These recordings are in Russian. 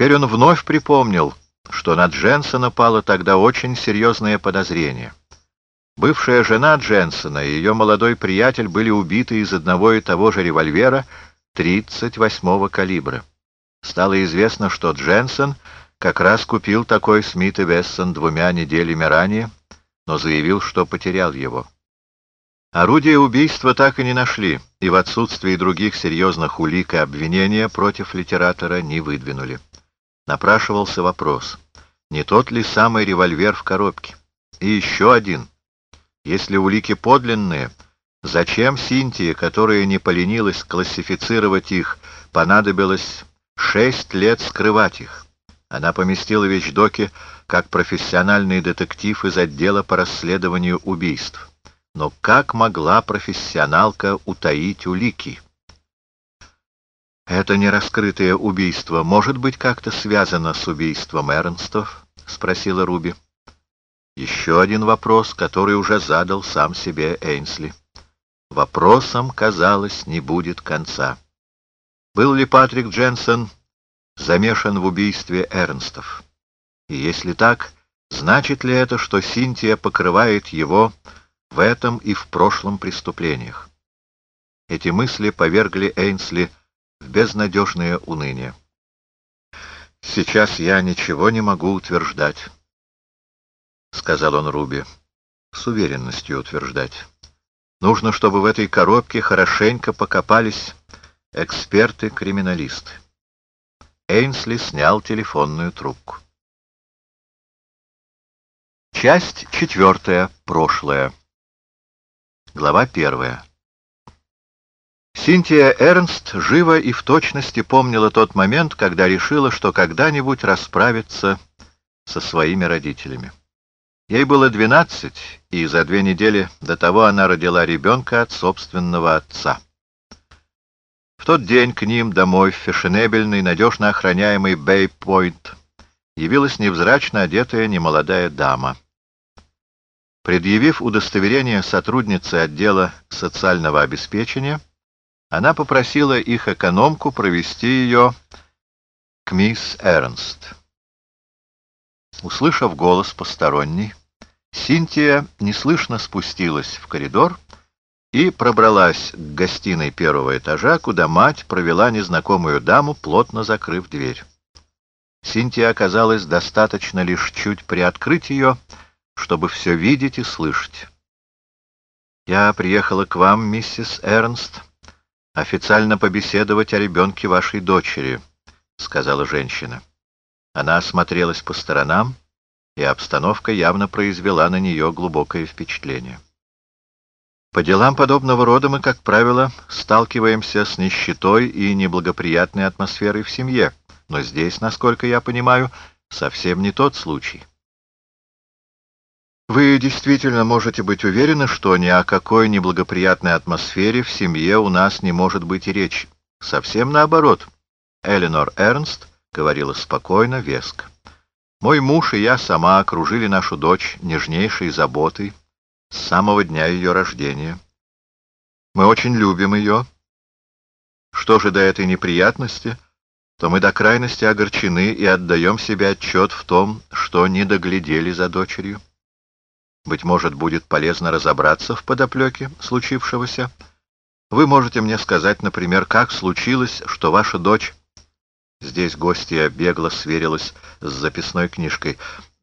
Теперь он вновь припомнил, что на Дженсона пало тогда очень серьезное подозрение. Бывшая жена Дженсона и ее молодой приятель были убиты из одного и того же револьвера 38-го калибра. Стало известно, что Дженсон как раз купил такой Смит и Вессон двумя неделями ранее, но заявил, что потерял его. Орудие убийства так и не нашли, и в отсутствии других серьезных улик и обвинения против литератора не выдвинули. Напрашивался вопрос, не тот ли самый револьвер в коробке? И еще один. Если улики подлинные, зачем Синтии, которая не поленилась классифицировать их, понадобилось шесть лет скрывать их? Она поместила вещдоки как профессиональный детектив из отдела по расследованию убийств. Но как могла профессионалка утаить улики? «Это нераскрытое убийство может быть как-то связано с убийством Эрнстов?» — спросила Руби. Еще один вопрос, который уже задал сам себе Эйнсли. Вопросом, казалось, не будет конца. Был ли Патрик Дженсен замешан в убийстве Эрнстов? И если так, значит ли это, что Синтия покрывает его в этом и в прошлом преступлениях? Эти мысли повергли Эйнсли в безнадежное уныние. «Сейчас я ничего не могу утверждать», — сказал он Руби, — «с уверенностью утверждать. Нужно, чтобы в этой коробке хорошенько покопались эксперты-криминалисты». Эйнсли снял телефонную трубку. Часть четвертая. Прошлое. Глава первая. Синтия Эрнст живо и в точности помнила тот момент, когда решила, что когда-нибудь расправится со своими родителями. Ей было двенадцать, и за две недели до того она родила ребенка от собственного отца. В тот день к ним домой в фешенебельный, надежно охраняемый Бэй-Пойнт явилась невзрачно одетая немолодая дама. Предъявив удостоверение сотрудницы отдела социального обеспечения, она попросила их экономку провести ее к мисс Эрнст. Услышав голос посторонний, Синтия неслышно спустилась в коридор и пробралась к гостиной первого этажа, куда мать провела незнакомую даму, плотно закрыв дверь. Синтия оказалось достаточно лишь чуть приоткрыть ее, чтобы все видеть и слышать. «Я приехала к вам, миссис Эрнст», официально побеседовать о ребенке вашей дочери», — сказала женщина. Она осмотрелась по сторонам, и обстановка явно произвела на нее глубокое впечатление. По делам подобного рода мы, как правило, сталкиваемся с нищетой и неблагоприятной атмосферой в семье, но здесь, насколько я понимаю, совсем не тот случай. Вы действительно можете быть уверены, что ни о какой неблагоприятной атмосфере в семье у нас не может быть и речи. Совсем наоборот. Эленор Эрнст говорила спокойно, веско. Мой муж и я сама окружили нашу дочь нежнейшей заботой с самого дня ее рождения. Мы очень любим ее. Что же до этой неприятности, то мы до крайности огорчены и отдаем себе отчет в том, что не доглядели за дочерью. Быть может, будет полезно разобраться в подоплеке случившегося. Вы можете мне сказать, например, как случилось, что ваша дочь... Здесь гостья бегло сверилась с записной книжкой.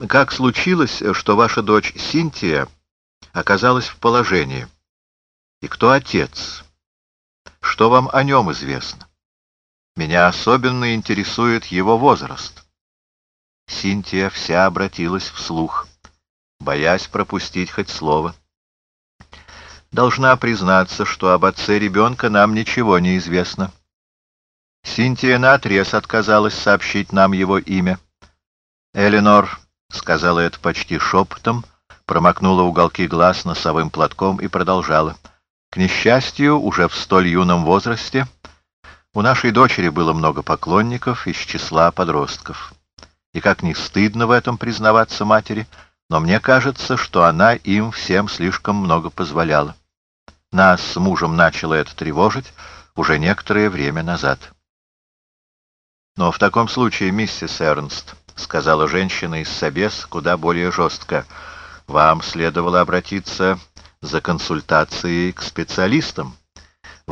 Как случилось, что ваша дочь Синтия оказалась в положении? И кто отец? Что вам о нем известно? Меня особенно интересует его возраст. Синтия вся обратилась вслух боясь пропустить хоть слово. Должна признаться, что об отце ребенка нам ничего не известно. Синтия наотрез отказалась сообщить нам его имя. Эленор сказала это почти шепотом, промокнула уголки глаз носовым платком и продолжала. К несчастью, уже в столь юном возрасте у нашей дочери было много поклонников из числа подростков. И как не стыдно в этом признаваться матери — но мне кажется, что она им всем слишком много позволяла. Нас с мужем начало это тревожить уже некоторое время назад. Но в таком случае, миссис Эрнст, — сказала женщина из Собес куда более жестко, — вам следовало обратиться за консультацией к специалистам.